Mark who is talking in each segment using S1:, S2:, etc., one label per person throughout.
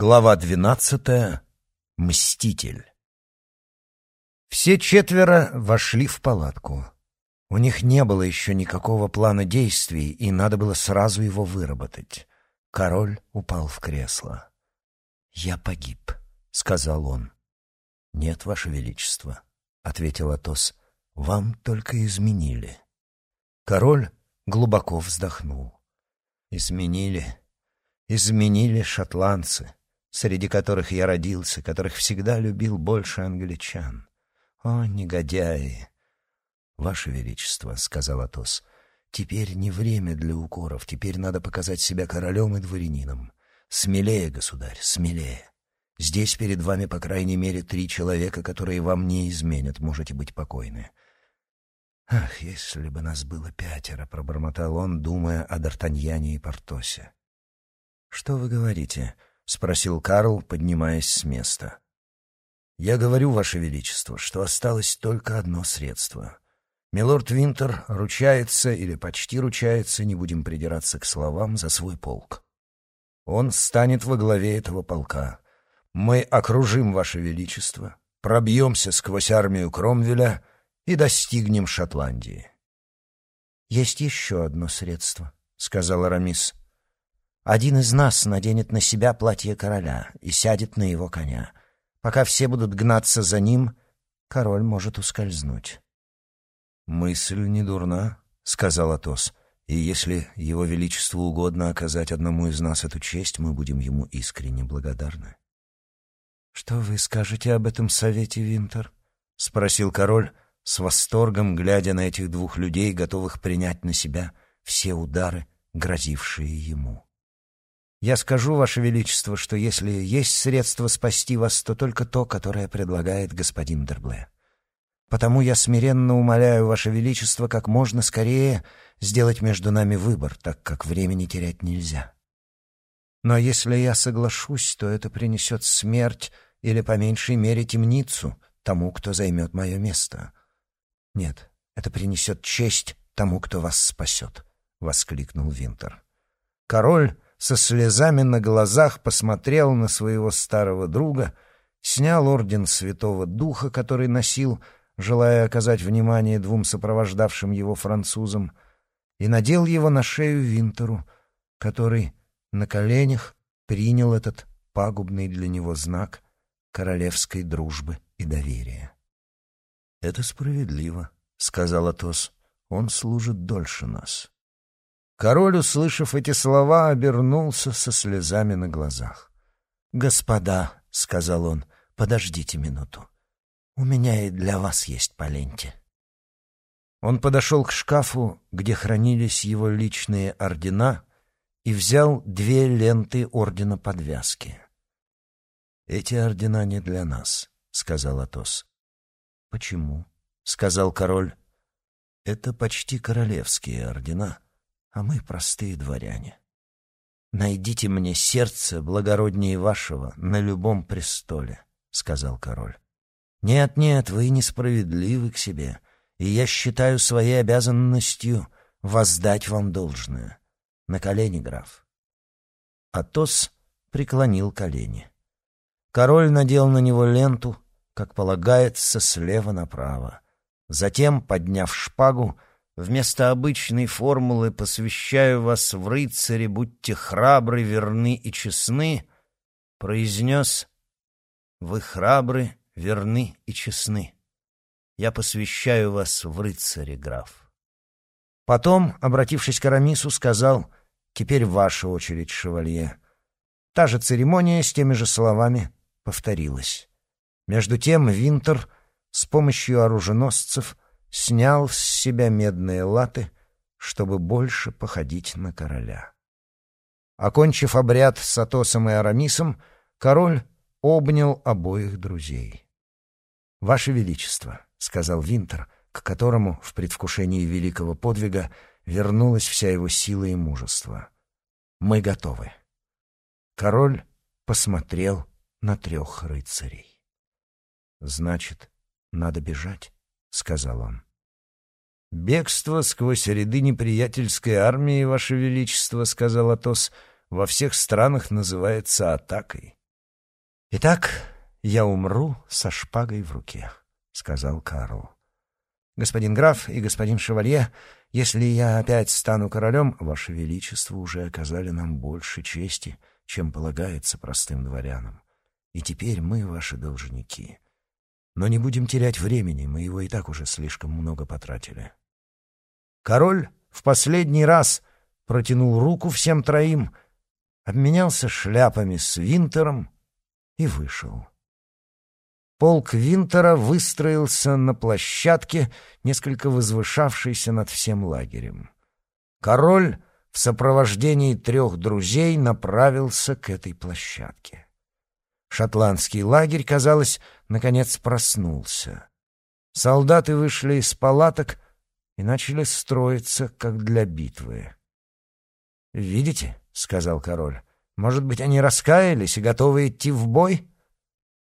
S1: Глава двенадцатая. Мститель. Все четверо вошли в палатку. У них не было еще никакого плана действий, и надо было сразу его выработать. Король упал в кресло. «Я погиб», — сказал он. «Нет, Ваше Величество», — ответил Атос. «Вам только изменили». Король глубоко вздохнул. «Изменили, изменили шотландцы среди которых я родился, которых всегда любил больше англичан. О, негодяи! Ваше Величество, — сказал Атос, — теперь не время для укоров, теперь надо показать себя королем и дворянином. Смелее, государь, смелее. Здесь перед вами, по крайней мере, три человека, которые вам не изменят, можете быть покойны. «Ах, если бы нас было пятеро!» — пробормотал он, думая о Д'Артаньяне и Портосе. «Что вы говорите?» — спросил Карл, поднимаясь с места. «Я говорю, Ваше Величество, что осталось только одно средство. Милорд Винтер ручается, или почти ручается, не будем придираться к словам, за свой полк. Он станет во главе этого полка. Мы окружим Ваше Величество, пробьемся сквозь армию Кромвеля и достигнем Шотландии». «Есть еще одно средство», — сказал Арамис. Один из нас наденет на себя платье короля и сядет на его коня. Пока все будут гнаться за ним, король может ускользнуть. «Мысль не дурна», — сказал Атос. «И если его величеству угодно оказать одному из нас эту честь, мы будем ему искренне благодарны». «Что вы скажете об этом совете, Винтер?» — спросил король с восторгом, глядя на этих двух людей, готовых принять на себя все удары, грозившие ему. Я скажу, Ваше Величество, что если есть средство спасти вас, то только то, которое предлагает господин Дербле. Потому я смиренно умоляю Ваше Величество как можно скорее сделать между нами выбор, так как времени терять нельзя. Но если я соглашусь, то это принесет смерть или, по меньшей мере, темницу тому, кто займет мое место. Нет, это принесет честь тому, кто вас спасет, — воскликнул Винтер. Король со слезами на глазах посмотрел на своего старого друга, снял орден Святого Духа, который носил, желая оказать внимание двум сопровождавшим его французам, и надел его на шею Винтеру, который на коленях принял этот пагубный для него знак королевской дружбы и доверия. «Это справедливо», — сказал Атос. «Он служит дольше нас». Король, услышав эти слова, обернулся со слезами на глазах. «Господа», — сказал он, — «подождите минуту. У меня и для вас есть по ленте». Он подошел к шкафу, где хранились его личные ордена, и взял две ленты ордена подвязки. «Эти ордена не для нас», — сказал Атос. «Почему?» — сказал король. «Это почти королевские ордена» а мы простые дворяне. Найдите мне сердце благороднее вашего на любом престоле, сказал король. Нет, нет, вы несправедливы к себе, и я считаю своей обязанностью воздать вам должное. На колени, граф. Атос преклонил колени. Король надел на него ленту, как полагается, слева направо. Затем, подняв шпагу, Вместо обычной формулы «посвящаю вас в рыцаре, будьте храбры, верны и честны», произнес «Вы храбры, верны и честны. Я посвящаю вас в рыцаре, граф». Потом, обратившись к Арамису, сказал «Теперь ваша очередь, шевалье». Та же церемония с теми же словами повторилась. Между тем Винтер с помощью оруженосцев — снял с себя медные латы, чтобы больше походить на короля. Окончив обряд с Атосом и Арамисом, король обнял обоих друзей. «Ваше Величество», — сказал Винтер, к которому в предвкушении великого подвига вернулась вся его сила и мужество. «Мы готовы». Король посмотрел на трех рыцарей. «Значит, надо бежать?» — сказал он. «Бегство сквозь ряды неприятельской армии, Ваше Величество, — сказал Атос, — во всех странах называется атакой. «Итак, я умру со шпагой в руке», — сказал Карл. «Господин граф и господин шевалье, если я опять стану королем, ваше величество уже оказали нам больше чести, чем полагается простым дворянам. И теперь мы ваши должники. Но не будем терять времени, мы его и так уже слишком много потратили». Король в последний раз протянул руку всем троим, обменялся шляпами с Винтером и вышел. Полк Винтера выстроился на площадке, несколько возвышавшейся над всем лагерем. Король в сопровождении трех друзей направился к этой площадке. Шотландский лагерь, казалось, наконец проснулся. Солдаты вышли из палаток и начали строиться, как для битвы. «Видите?» — сказал король. «Может быть, они раскаялись и готовы идти в бой?»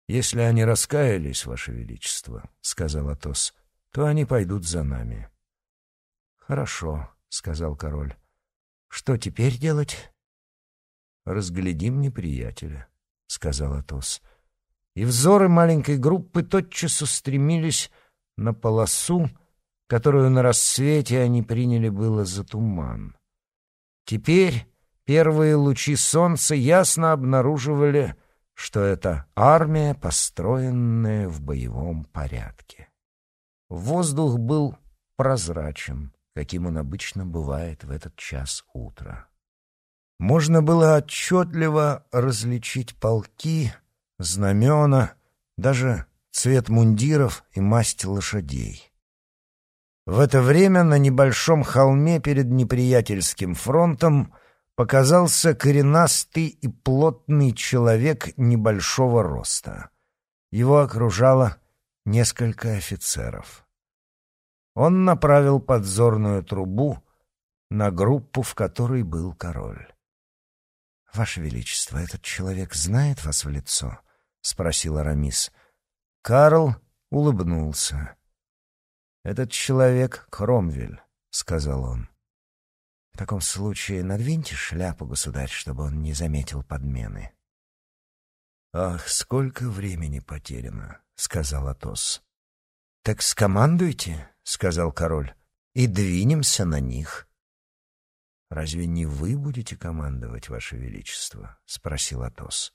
S1: «Если они раскаялись, Ваше Величество», — сказал Атос, — «то они пойдут за нами». «Хорошо», — сказал король. «Что теперь делать?» «Разглядим неприятеля», — сказал Атос. И взоры маленькой группы тотчас устремились на полосу, которую на рассвете они приняли было за туман. Теперь первые лучи солнца ясно обнаруживали, что это армия, построенная в боевом порядке. Воздух был прозрачен, каким он обычно бывает в этот час утра. Можно было отчетливо различить полки, знамена, даже цвет мундиров и масть лошадей. В это время на небольшом холме перед неприятельским фронтом показался коренастый и плотный человек небольшого роста. Его окружало несколько офицеров. Он направил подзорную трубу на группу, в которой был король. «Ваше Величество, этот человек знает вас в лицо?» — спросил Арамис. Карл улыбнулся. «Этот человек — Кромвель», — сказал он. «В таком случае надвиньте шляпу, государь, чтобы он не заметил подмены». «Ах, сколько времени потеряно», — сказал Атос. «Так скомандуйте», — сказал король, — «и двинемся на них». «Разве не вы будете командовать, ваше величество?» — спросил Атос.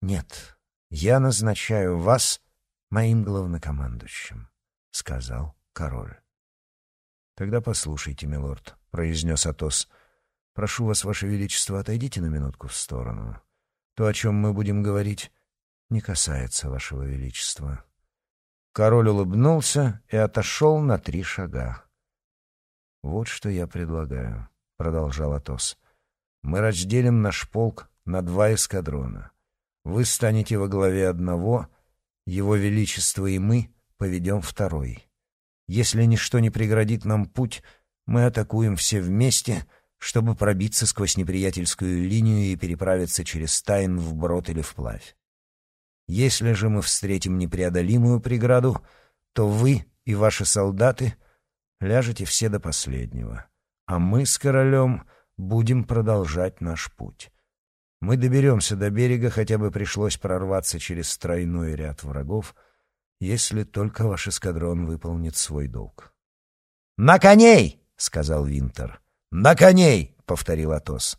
S1: «Нет, я назначаю вас моим главнокомандующим», — сказал король. «Тогда послушайте, милорд», — произнес Атос. «Прошу вас, ваше величество, отойдите на минутку в сторону. То, о чем мы будем говорить, не касается вашего величества». Король улыбнулся и отошел на три шага. «Вот что я предлагаю», — продолжал Атос. «Мы разделим наш полк на два эскадрона. Вы станете во главе одного, его величество и мы поведем второй. Если ничто не преградит нам путь, мы атакуем все вместе, чтобы пробиться сквозь неприятельскую линию и переправиться через Тайн вброд или вплавь. Если же мы встретим непреодолимую преграду, то вы и ваши солдаты ляжете все до последнего, а мы с королем будем продолжать наш путь. Мы доберемся до берега, хотя бы пришлось прорваться через тройной ряд врагов — если только ваш эскадрон выполнит свой долг. «На коней!» — сказал Винтер. «На коней!» — повторил Атос.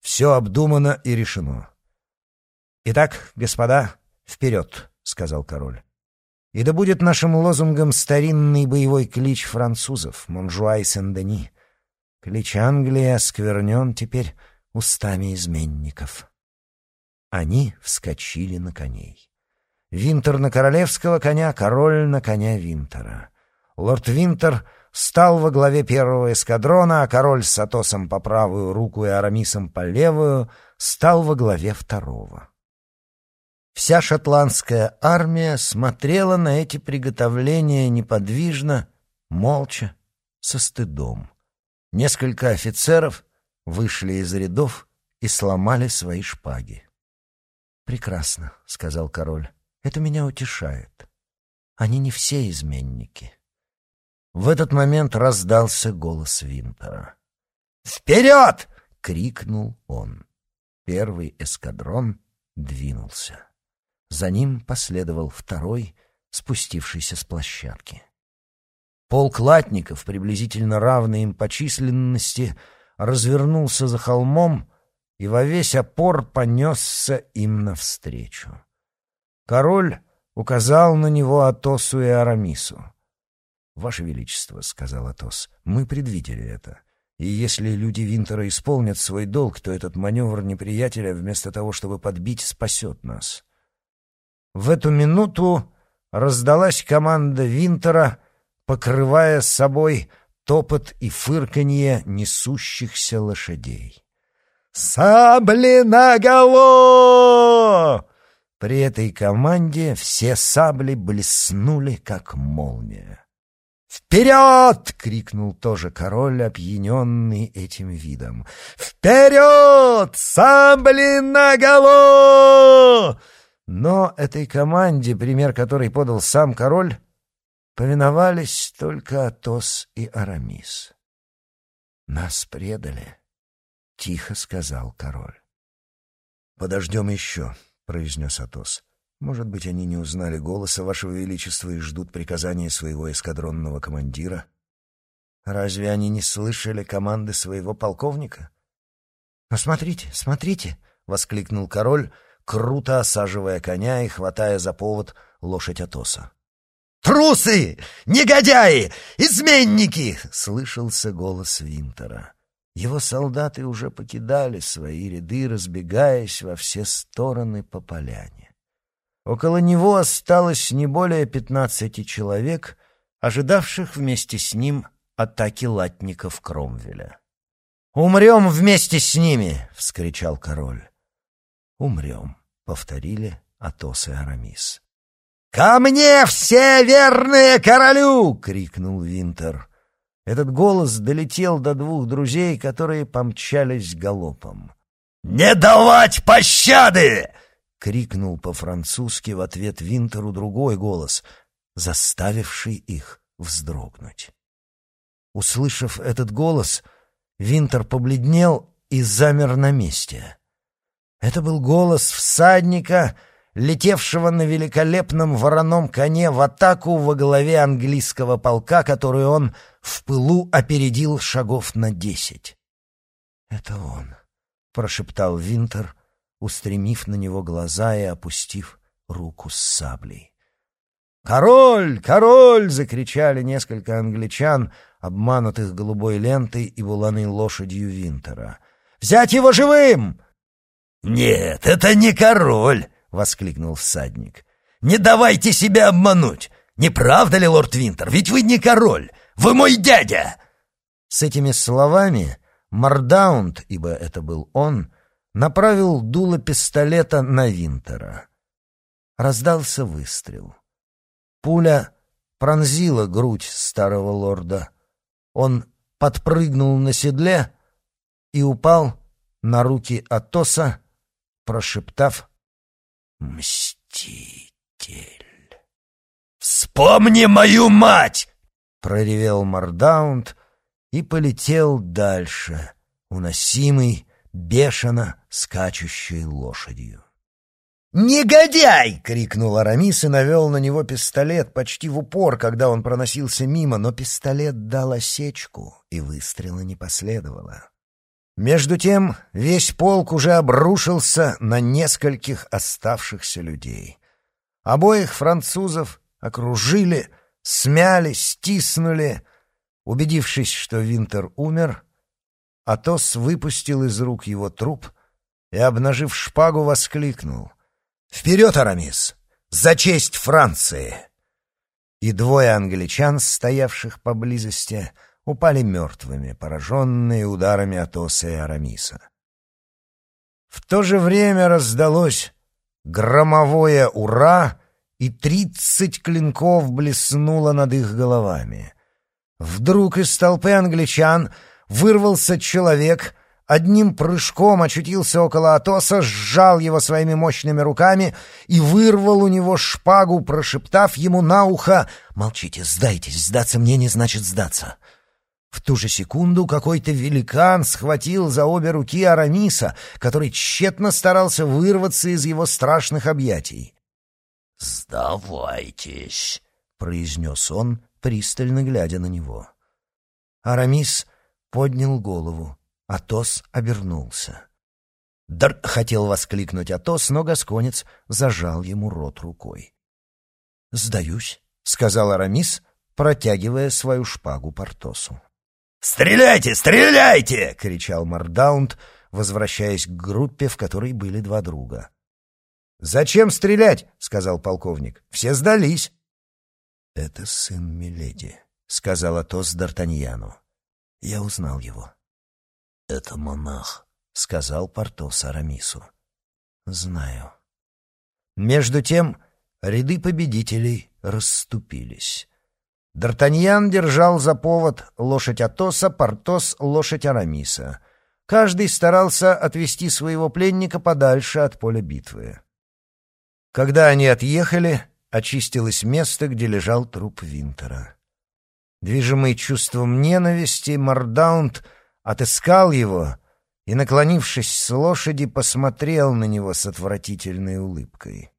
S1: «Все обдумано и решено». «Итак, господа, вперед!» — сказал король. «И да будет нашим лозунгом старинный боевой клич французов, Монжуа и Сен-Дени. Клич Англии осквернен теперь устами изменников». Они вскочили на коней. Винтер на королевского коня, король на коня Винтера. Лорд Винтер стал во главе первого эскадрона, а король с Атосом по правую руку и Арамисом по левую стал во главе второго. Вся шотландская армия смотрела на эти приготовления неподвижно, молча, со стыдом. Несколько офицеров вышли из рядов и сломали свои шпаги. «Прекрасно», — сказал король. Это меня утешает. Они не все изменники. В этот момент раздался голос Винтера. «Вперед!» — крикнул он. Первый эскадрон двинулся. За ним последовал второй, спустившийся с площадки. Полк латников, приблизительно равный им по численности, развернулся за холмом и во весь опор понесся им навстречу. Король указал на него Атосу и Арамису. «Ваше Величество», — сказал Атос, — «мы предвидели это. И если люди Винтера исполнят свой долг, то этот маневр неприятеля, вместо того, чтобы подбить, спасет нас». В эту минуту раздалась команда Винтера, покрывая собой топот и фырканье несущихся лошадей. «Сабли наголо!» При этой команде все сабли блеснули, как молния. «Вперед!» — крикнул тоже король, опьяненный этим видом. «Вперед! Сабли наголо!» Но этой команде, пример которой подал сам король, повиновались только Атос и Арамис. «Нас предали», — тихо сказал король. «Подождем еще», — произнес Атос. «Может быть, они не узнали голоса вашего величества и ждут приказания своего эскадронного командира? Разве они не слышали команды своего полковника?» «Но смотрите, смотрите!» — воскликнул король — круто осаживая коня и хватая за повод лошадь Атоса. «Трусы! Негодяи! Изменники!» — слышался голос Винтера. Его солдаты уже покидали свои ряды, разбегаясь во все стороны по поляне. Около него осталось не более пятнадцати человек, ожидавших вместе с ним атаки латников Кромвеля. «Умрем вместе с ними!» — вскричал король. «Умрем», — повторили Атос и Арамис. «Ко мне все верные королю!» — крикнул Винтер. Этот голос долетел до двух друзей, которые помчались галопом. «Не давать пощады!» — крикнул по-французски в ответ Винтеру другой голос, заставивший их вздрогнуть. Услышав этот голос, Винтер побледнел и замер на месте. Это был голос всадника, летевшего на великолепном вороном коне в атаку во главе английского полка, который он в пылу опередил шагов на десять. «Это он», — прошептал Винтер, устремив на него глаза и опустив руку с саблей. «Король! Король!» — закричали несколько англичан, обманутых голубой лентой и буланой лошадью Винтера. «Взять его живым!»
S2: «Нет, это не король!» — воскликнул всадник. «Не давайте себя обмануть! Не правда ли, лорд Винтер? Ведь вы не король! Вы мой дядя!»
S1: С этими словами Мардаунд, ибо это был он, направил дуло пистолета на Винтера. Раздался выстрел. Пуля пронзила грудь старого лорда. Он подпрыгнул на седле и упал на руки Атоса, прошептав «Мститель».
S2: «Вспомни мою мать!»
S1: — проревел Мардаунд и полетел дальше, уносимый, бешено скачущей лошадью.
S2: «Негодяй!» — крикнул
S1: Арамис и навел на него пистолет почти в упор, когда он проносился мимо, но пистолет дал осечку, и выстрела не последовало. Между тем весь полк уже обрушился на нескольких оставшихся людей. Обоих французов окружили, смяли, стиснули. Убедившись, что Винтер умер, Атос выпустил из рук его труп и, обнажив шпагу, воскликнул. «Вперед, Арамис! За честь Франции!» И двое англичан, стоявших поблизости, — упали мертвыми, пораженные ударами Атоса и Арамиса. В то же время раздалось громовое «Ура!» и тридцать клинков блеснуло над их головами. Вдруг из толпы англичан вырвался человек, одним прыжком очутился около Атоса, сжал его своими мощными руками и вырвал у него шпагу, прошептав ему на ухо «Молчите, сдайтесь, сдаться мне не значит сдаться». В ту же секунду какой-то великан схватил за обе руки Арамиса, который тщетно старался вырваться из его страшных объятий.
S2: «Сдавайтесь», — произнес он,
S1: пристально глядя на него. Арамис поднял голову, Атос обернулся. «Дар!» — хотел воскликнуть Атос, но Гасконец зажал ему рот рукой. «Сдаюсь», — сказал Арамис, протягивая свою шпагу Портосу.
S2: «Стреляйте, стреляйте!»
S1: — кричал Мардаунд, возвращаясь к группе, в которой были два друга. «Зачем стрелять?» — сказал полковник. «Все сдались». «Это сын Миледи», — сказал Атос Д'Артаньяну. Я узнал его.
S2: «Это монах», —
S1: сказал Портос Арамису. «Знаю». Между тем ряды победителей расступились. Д'Артаньян держал за повод лошадь Атоса, Портос — лошадь Арамиса. Каждый старался отвести своего пленника подальше от поля битвы. Когда они отъехали, очистилось место, где лежал труп Винтера. Движимый чувством ненависти, Мордаунд отыскал его и, наклонившись с лошади, посмотрел на него с отвратительной улыбкой.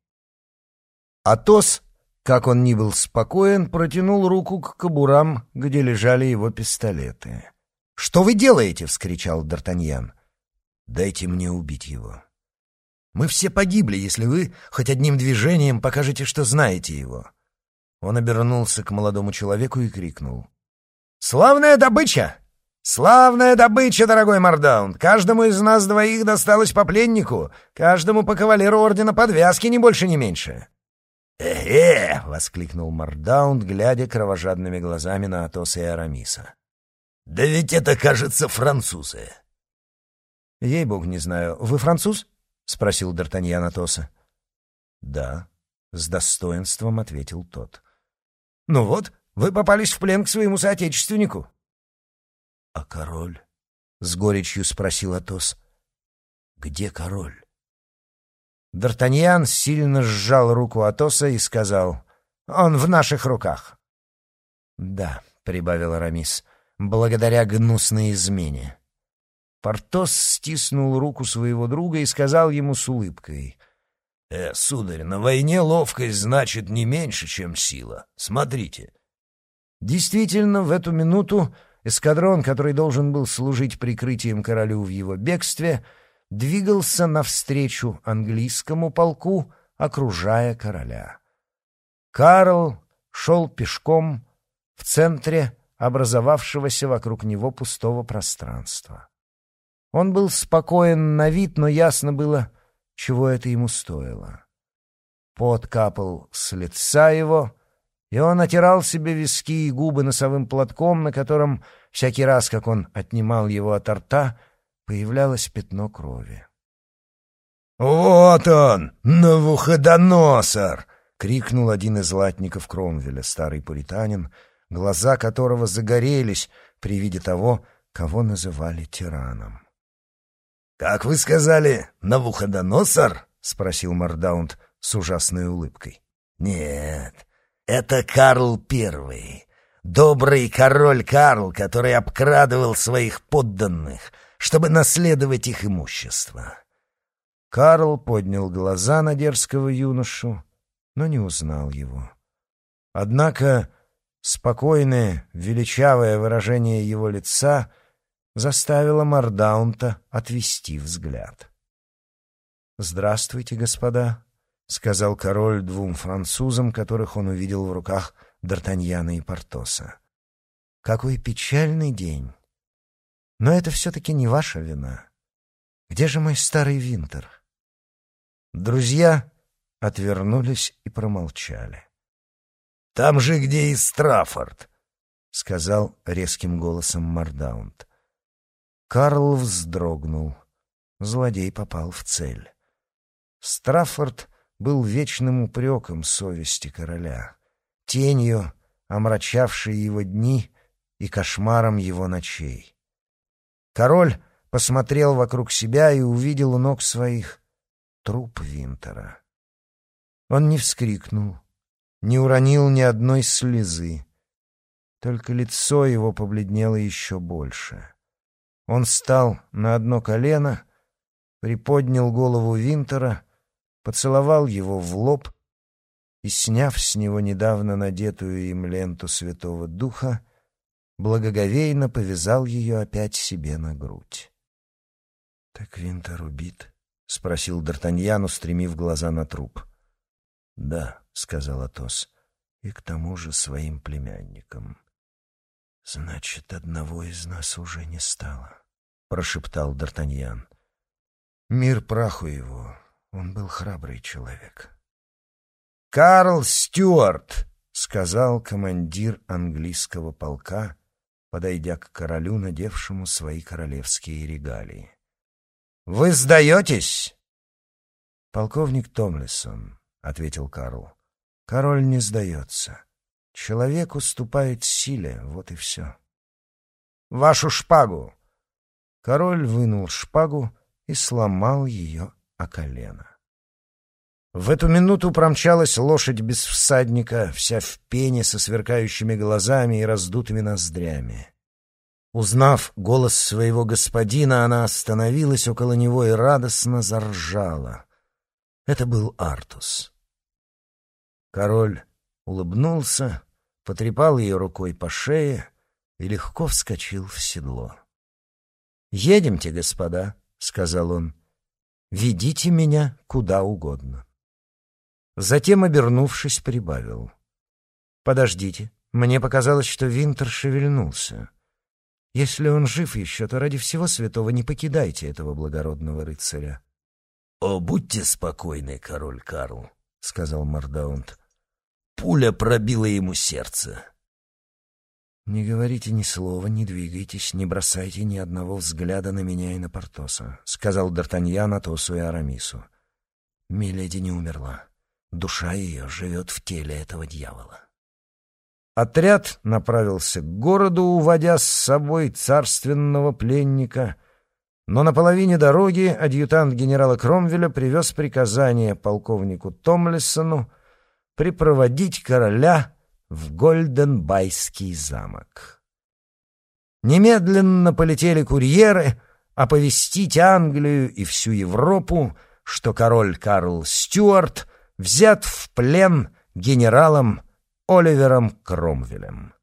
S1: Атос, как он ни был спокоен, протянул руку к кобурам, где лежали его пистолеты. «Что вы делаете?» — вскричал Д'Артаньян. «Дайте мне убить его». Мы все погибли, если вы хоть одним движением покажете, что знаете его». Он обернулся к молодому человеку и крикнул. «Славная добыча! Славная добыча, дорогой Мардаунд! Каждому из нас двоих досталось по пленнику, каждому по кавалеру ордена подвязки, ни больше, ни меньше!»
S2: «Э-э!»
S1: — воскликнул Мардаунд, глядя кровожадными глазами на Атоса и Арамиса.
S2: «Да ведь это, кажется, французы!»
S1: «Ей-бог, не знаю. Вы француз?» — спросил Д'Артаньян Атоса. «Да», — с достоинством ответил тот. «Ну вот, вы попались в плен к своему соотечественнику». «А король?» — с горечью спросил Атос. «Где король?» Д'Артаньян сильно сжал руку Атоса и сказал, «Он в наших руках». «Да», — прибавил Арамис, — «благодаря гнусной измене». Портос стиснул руку своего друга и сказал ему с улыбкой.
S2: «Э, сударь, на войне ловкость значит не меньше, чем сила. Смотрите».
S1: Действительно, в эту минуту эскадрон, который должен был служить прикрытием королю в его бегстве, двигался навстречу английскому полку, окружая короля. Карл шел пешком в центре образовавшегося вокруг него пустого пространства. Он был спокоен на вид, но ясно было, чего это ему стоило. Пот капал с лица его, и он отирал себе виски и губы носовым платком, на котором всякий раз, как он отнимал его от рта, появлялось пятно крови.
S2: «Вот он, Навуходоносор!» — крикнул
S1: один из латников Кромвеля, старый пуританин, глаза которого загорелись при виде того, кого называли тираном.
S2: «Как вы сказали, Навуходоносор?»
S1: — спросил Мардаунд с ужасной улыбкой.
S2: «Нет, это Карл Первый, добрый король Карл, который обкрадывал своих подданных, чтобы наследовать их имущество».
S1: Карл поднял глаза на дерзкого юношу, но не узнал его. Однако спокойное, величавое выражение его лица заставило Мардаунта отвести взгляд. «Здравствуйте, господа», — сказал король двум французам, которых он увидел в руках Д'Артаньяна и Портоса. «Какой печальный день! Но это все-таки не ваша вина. Где же мой старый Винтер?» Друзья отвернулись и промолчали.
S2: «Там же, где и Страффорд», — сказал резким голосом Мардаунт.
S1: Карл вздрогнул. Злодей попал в цель. Страффорд был вечным упреком совести короля, тенью, омрачавшей его дни и кошмаром его ночей. Король посмотрел вокруг себя и увидел у ног своих труп Винтера. Он не вскрикнул, не уронил ни одной слезы, только лицо его побледнело еще больше. Он встал на одно колено, приподнял голову Винтера, поцеловал его в лоб и, сняв с него недавно надетую им ленту Святого Духа, благоговейно повязал ее опять себе на грудь. — Так Винтер убит? — спросил Д'Артаньян, устремив глаза на труп. — Да, — сказал Атос, — и к тому же своим племянником. — Значит, одного из нас уже не стало, — прошептал Д'Артаньян. — Мир праху его, он был храбрый человек. — Карл Стюарт! — сказал командир английского полка, подойдя к королю, надевшему свои королевские регалии. «Вы сдаетесь?» «Полковник Томлисон», — ответил Карл. «Король не сдается. Человек уступает силе, вот и все». «Вашу шпагу!» Король вынул шпагу и сломал ее о колено. В эту минуту промчалась лошадь без всадника, вся в пене, со сверкающими глазами и раздутыми ноздрями. Узнав голос своего господина, она остановилась около него и радостно заржала. Это был Артус. Король улыбнулся, потрепал ее рукой по шее и легко вскочил в седло. «Едемте, господа», — сказал он, — «ведите меня куда угодно». Затем, обернувшись, прибавил. «Подождите, мне показалось, что Винтер шевельнулся». Если он жив еще, то ради всего святого не покидайте этого благородного рыцаря.
S2: — О, будьте спокойны, король Карл, — сказал Мардаунт. Пуля пробила ему сердце.
S1: — Не говорите ни слова, не двигайтесь, не бросайте ни одного взгляда на меня и на Портоса, — сказал Д'Артаньян Атосу и Арамису. Миледи не умерла. Душа ее живет в теле этого дьявола. Отряд направился к городу, уводя с собой царственного пленника, но на половине дороги адъютант генерала Кромвеля привез приказание полковнику Томлисону припроводить короля в Гольденбайский замок. Немедленно полетели курьеры оповестить Англию и всю Европу, что король Карл Стюарт взят в плен генералом Оливером Кромвелем.